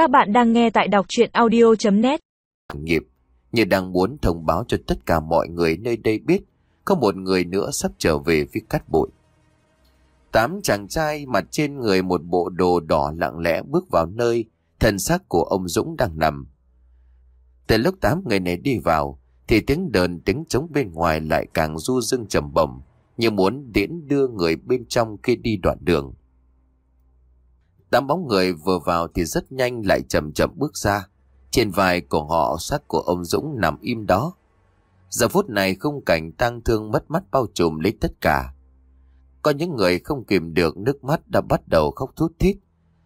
Các bạn đang nghe tại đọc chuyện audio.net nghiệp, như đang muốn thông báo cho tất cả mọi người nơi đây biết, có một người nữa sắp trở về với cát bụi. Tám chàng trai mặt trên người một bộ đồ đỏ lặng lẽ bước vào nơi thần xác của ông Dũng đang nằm. Từ lúc tám người này đi vào, thì tiếng đờn tiếng trống bên ngoài lại càng du dưng trầm bổng, như muốn điễn đưa người bên trong khi đi đoạn đường. Tám bóng người vừa vào thì rất nhanh lại chậm chậm bước ra. Trên vai của họ xác của ông Dũng nằm im đó. Giờ phút này khung cảnh tang thương mất mắt bao trùm lấy tất cả. Có những người không kìm được nước mắt đã bắt đầu khóc thút thít.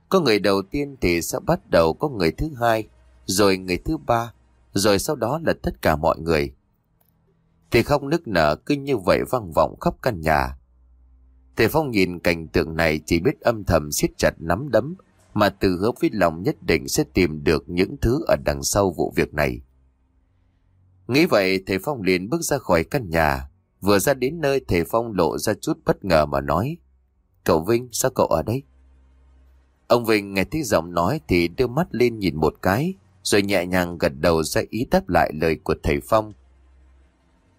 Có người đầu tiên thì sẽ bắt đầu có người thứ hai, rồi người thứ ba, rồi sau đó là tất cả mọi người. Thì khóc nức nở cứ như vậy vang vọng khắp căn nhà. Thầy Phong nhìn cảnh tượng này chỉ biết âm thầm siết chặt nắm đấm, mà tự hứa với lòng nhất định sẽ tìm được những thứ ở đằng sau vụ việc này. Nghĩ vậy, thầy Phong liền bước ra khỏi căn nhà. Vừa ra đến nơi, thầy Phong lộ ra chút bất ngờ mà nói, Cậu Vinh, sao cậu ở đây? Ông Vinh nghe thấy giọng nói thì đưa mắt lên nhìn một cái, rồi nhẹ nhàng gật đầu ra ý đáp lại lời của thầy Phong.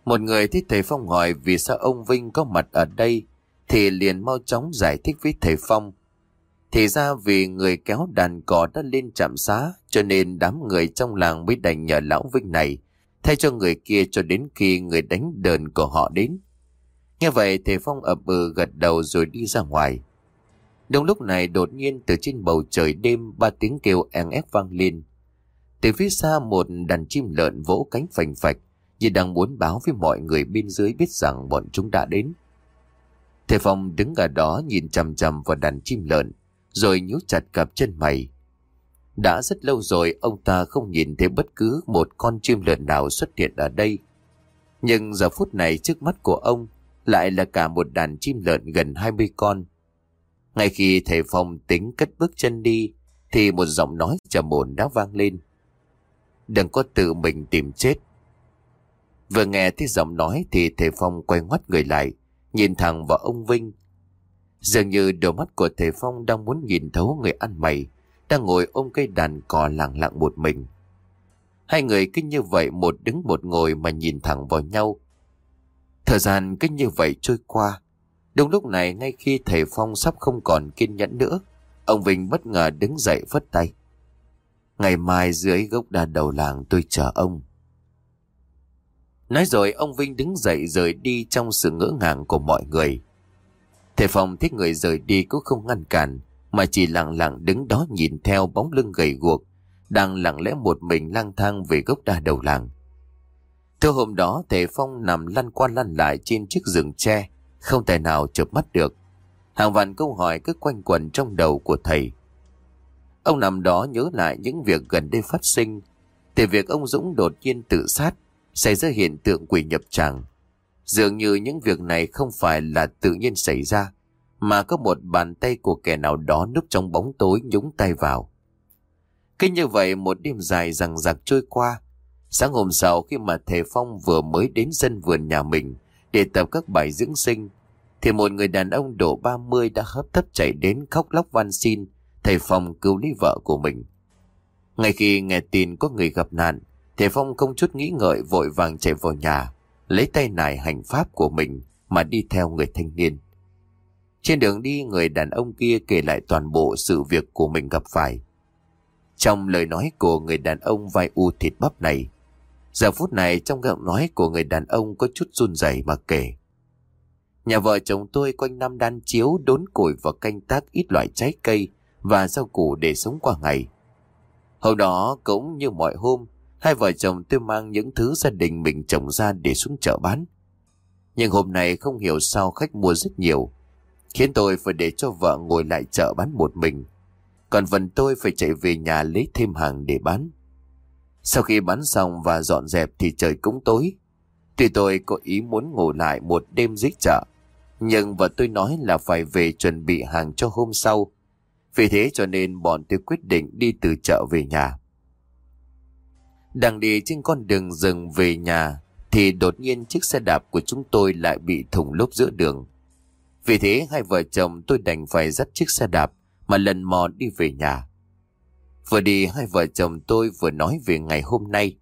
Một người thấy thầy Phong hỏi vì sao ông Vinh có mặt ở đây thì liền mau chóng giải thích với thầy Phong. Thì ra vì người kéo đàn cỏ đã lên trạm xá, cho nên đám người trong làng mới đành nhờ lão Vinh này, thay cho người kia cho đến khi người đánh đờn của họ đến. Nghe vậy, thầy Phong ập ừ gật đầu rồi đi ra ngoài. Đúng lúc này, đột nhiên từ trên bầu trời đêm, ba tiếng kêu en ép vang lên. Từ phía xa, một đàn chim lợn vỗ cánh phành phạch, như đang muốn báo với mọi người bên dưới biết rằng bọn chúng đã đến. Thầy Phong đứng ở đó nhìn chằm chằm vào đàn chim lợn, rồi nhíu chặt cặp chân mày. Đã rất lâu rồi ông ta không nhìn thấy bất cứ một con chim lợn nào xuất hiện ở đây. Nhưng giờ phút này trước mắt của ông lại là cả một đàn chim lợn gần 20 con. Ngay khi thầy Phong tính cất bước chân đi, thì một giọng nói trầm ổn đã vang lên. Đừng có tự mình tìm chết. Vừa nghe thấy giọng nói thì thầy Phong quay ngoắt người lại, nhìn thẳng vào ông Vinh. Dường như đôi mắt của thầy Phong đang muốn nhìn thấu người ăn mày, đang ngồi ôm cây đàn cò lặng lặng một mình. Hai người cứ như vậy một đứng một ngồi mà nhìn thẳng vào nhau. Thời gian cứ như vậy trôi qua. Đúng lúc này ngay khi thầy Phong sắp không còn kiên nhẫn nữa, ông Vinh bất ngờ đứng dậy vất tay. Ngày mai dưới gốc đa đầu làng tôi chờ ông. Nói rồi ông Vinh đứng dậy rời đi trong sự ngỡ ngàng của mọi người. Thầy Phong thấy người rời đi cũng không ngăn cản, mà chỉ lặng lặng đứng đó nhìn theo bóng lưng gầy guộc, đang lặng lẽ một mình lang thang về gốc đa đầu làng. Thưa hôm đó thầy Phong nằm lăn qua lăn lại trên chiếc giường tre, không thể nào chợp mắt được. Hàng vạn câu hỏi cứ quanh quẩn trong đầu của thầy. Ông nằm đó nhớ lại những việc gần đây phát sinh, từ việc ông Dũng đột nhiên tự sát, xảy ra hiện tượng quỷ nhập tràng. Dường như những việc này không phải là tự nhiên xảy ra, mà có một bàn tay của kẻ nào đó núp trong bóng tối nhúng tay vào. Cứ như vậy một đêm dài rằng rạc trôi qua, sáng hôm sau khi mà Thầy Phong vừa mới đến sân vườn nhà mình để tập các bài dưỡng sinh, thì một người đàn ông độ 30 đã hấp tấp chạy đến khóc lóc van xin Thầy Phong cứu lấy vợ của mình. Ngay khi nghe tin có người gặp nạn, Thầy Phong không chút nghĩ ngợi vội vàng chạy vào nhà, lấy tay nải hành pháp của mình mà đi theo người thanh niên. Trên đường đi người đàn ông kia kể lại toàn bộ sự việc của mình gặp phải. Trong lời nói của người đàn ông vai u thịt bắp này, giờ phút này trong giọng nói của người đàn ông có chút run rẩy mà kể. Nhà vợ chồng tôi quanh năm đan chiếu đốn củi và canh tác ít loại trái cây và rau củ để sống qua ngày. Hôm đó cũng như mọi hôm, hai vợ chồng tôi mang những thứ gia đình mình trồng ra để xuống chợ bán. Nhưng hôm nay không hiểu sao khách mua rất nhiều, khiến tôi phải để cho vợ ngồi lại chợ bán một mình. Còn phần tôi phải chạy về nhà lấy thêm hàng để bán. Sau khi bán xong và dọn dẹp thì trời cũng tối. Tuy tôi có ý muốn ngủ lại một đêm dưới chợ, nhưng vợ tôi nói là phải về chuẩn bị hàng cho hôm sau. Vì thế cho nên bọn tôi quyết định đi từ chợ về nhà. Đang đi trên con đường rừng về nhà, thì đột nhiên chiếc xe đạp của chúng tôi lại bị thủng lốp giữa đường. Vì thế, hai vợ chồng tôi đành phải dắt chiếc xe đạp mà lần mò đi về nhà. Vừa đi, hai vợ chồng tôi vừa nói về ngày hôm nay.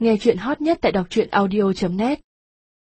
Nghe chuyện hot nhất tại đọc truyện audio.net